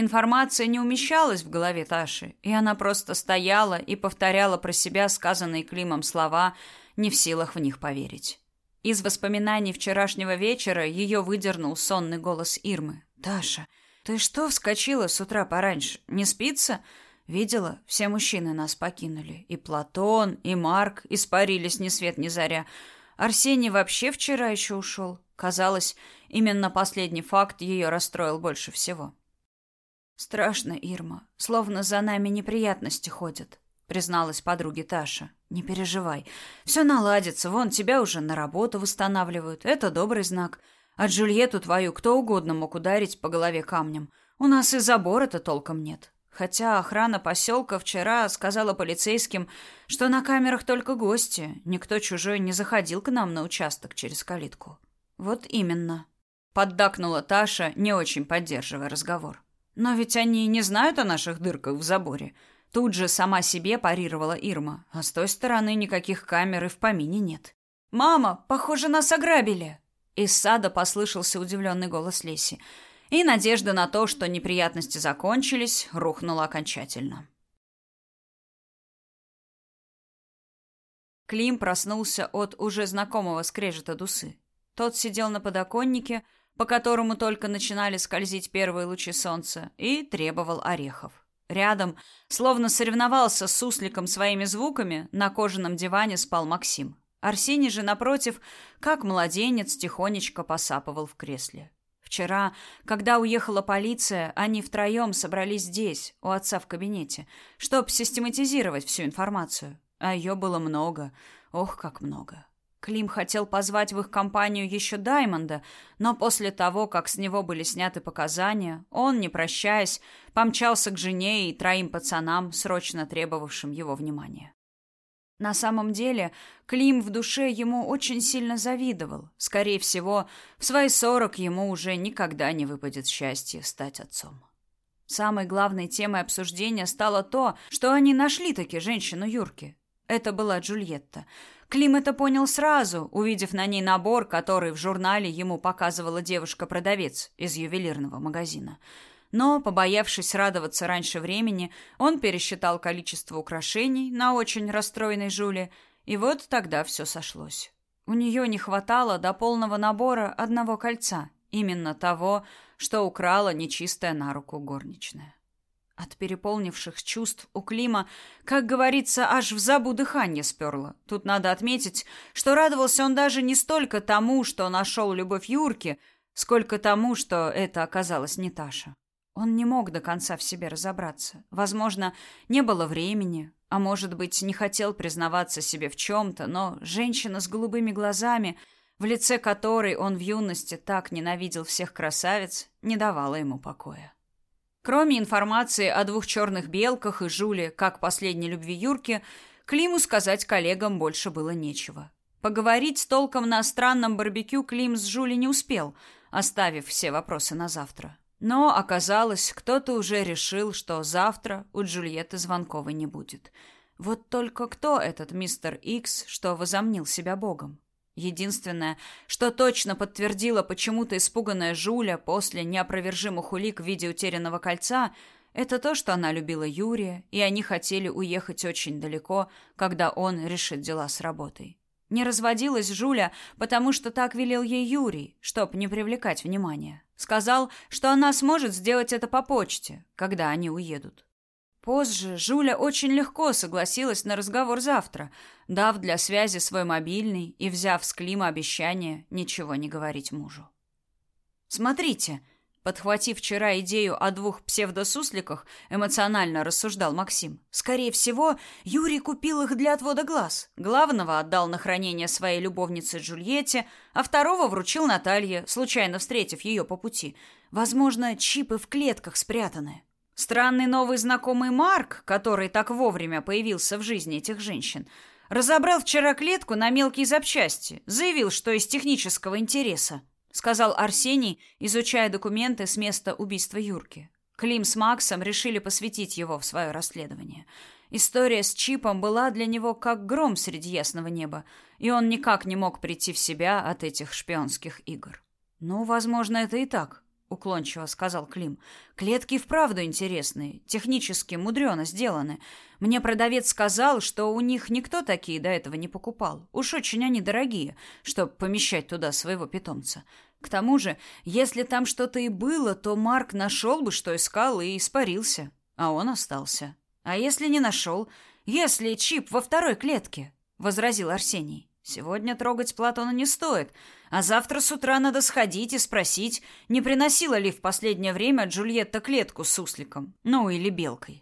Информация не умещалась в голове Таши, и она просто стояла и повторяла про себя сказанные Климом слова, не в силах в них поверить. Из воспоминаний вчерашнего вечера ее выдернул сонный голос Ирмы. «Таша, ты что вскочила с утра пораньше? Не спится?» Видела, все мужчины нас покинули. И Платон, и Марк испарились ни свет ни заря. Арсений вообще вчера еще ушел. Казалось, именно последний факт ее расстроил больше всего. Страшно, Ирма, словно за нами неприятности ходят, призналась подруге Таша. Не переживай, все наладится. Вон тебя уже на работу восстанавливают. Это добрый знак. А Джульетту твою кто угодно мог ударить по голове камнем. У нас и забора-то толком нет. Хотя охрана поселка вчера сказала полицейским, что на камерах только гости, никто чужой не заходил к нам на участок через калитку. Вот именно. Поддакнула Таша, не очень поддерживая разговор. Но ведь они не знают о наших дырках в заборе. Тут же сама себе парировала Ирма, а с той стороны никаких камер и в помине нет. «Мама, похоже, нас ограбили!» Из сада послышался удивленный голос Леси и надежда на то, что неприятности закончились, рухнула окончательно. Клим проснулся от уже знакомого скрежета дусы. Тот сидел на подоконнике, по которому только начинали скользить первые лучи солнца, и требовал орехов. Рядом, словно соревновался с сусликом своими звуками, на кожаном диване спал Максим. Арсений же, напротив, как младенец, тихонечко посапывал в кресле. Вчера, когда уехала полиция, они втроем собрались здесь, у отца в кабинете, чтобы систематизировать всю информацию. А ее было много. Ох, как много. Клим хотел позвать в их компанию еще Даймонда, но после того, как с него были сняты показания, он, не прощаясь, помчался к жене и троим пацанам, срочно требовавшим его внимания. На самом деле, Клим в душе ему очень сильно завидовал. Скорее всего, в свои сорок ему уже никогда не выпадет счастье стать отцом. Самой главной темой обсуждения стало то, что они нашли таки женщину Юрки. Это была Джульетта. Клим это понял сразу, увидев на ней набор, который в журнале ему показывала девушка-продавец из ювелирного магазина. Но, побоявшись радоваться раньше времени, он пересчитал количество украшений на очень расстроенной Жуле, и вот тогда все сошлось. У нее не хватало до полного набора одного кольца, именно того, что украла нечистая на руку горничная. От переполнивших чувств у Клима, как говорится, аж в забу дыхание сперло. Тут надо отметить, что радовался он даже не столько тому, что нашел любовь Юрки, сколько тому, что это оказалась не Таша. Он не мог до конца в себе разобраться. Возможно, не было времени, а может быть, не хотел признаваться себе в чем-то, но женщина с голубыми глазами, в лице которой он в юности так ненавидел всех красавиц, не давала ему покоя. Кроме информации о двух черных белках и Жуле, как последней любви Юрки, Климу сказать коллегам больше было нечего. Поговорить с толком на странном барбекю Клим с Жулей не успел, оставив все вопросы на завтра. Но оказалось, кто-то уже решил, что завтра у Джульетты Звонковой не будет. Вот только кто этот мистер Икс, что возомнил себя богом? Единственное, что точно подтвердило почему-то испуганная Жуля после неопровержимых улик в виде утерянного кольца, это то, что она любила Юрия, и они хотели уехать очень далеко, когда он решит дела с работой. Не разводилась Жуля, потому что так велел ей Юрий, чтоб не привлекать внимания. Сказал, что она сможет сделать это по почте, когда они уедут. Позже Жуля очень легко согласилась на разговор завтра, дав для связи свой мобильный и взяв с Клима обещание ничего не говорить мужу. «Смотрите», Подхватив вчера идею о двух псевдосусликах, эмоционально рассуждал Максим. Скорее всего, Юрий купил их для отвода глаз. Главного отдал на хранение своей любовнице Джульетте, а второго вручил Наталье, случайно встретив ее по пути. Возможно, чипы в клетках спрятаны. Странный новый знакомый Марк, который так вовремя появился в жизни этих женщин, разобрал вчера клетку на мелкие запчасти, заявил, что из технического интереса сказал Арсений, изучая документы с места убийства Юрки. Клим с Максом решили посвятить его в свое расследование. История с чипом была для него как гром среди ясного неба, и он никак не мог прийти в себя от этих шпионских игр. Ну, возможно, это и так, уклончиво сказал Клим. Клетки вправду интересные, технически мудрено сделаны. Мне продавец сказал, что у них никто такие до этого не покупал. Уж очень они дорогие, чтобы помещать туда своего питомца. К тому же, если там что-то и было, то Марк нашел бы, что искал, и испарился. А он остался. А если не нашел? Если чип во второй клетке? Возразил Арсений. Сегодня трогать Платона не стоит, а завтра с утра надо сходить и спросить, не приносила ли в последнее время Джульетта клетку с сусликом, ну или белкой.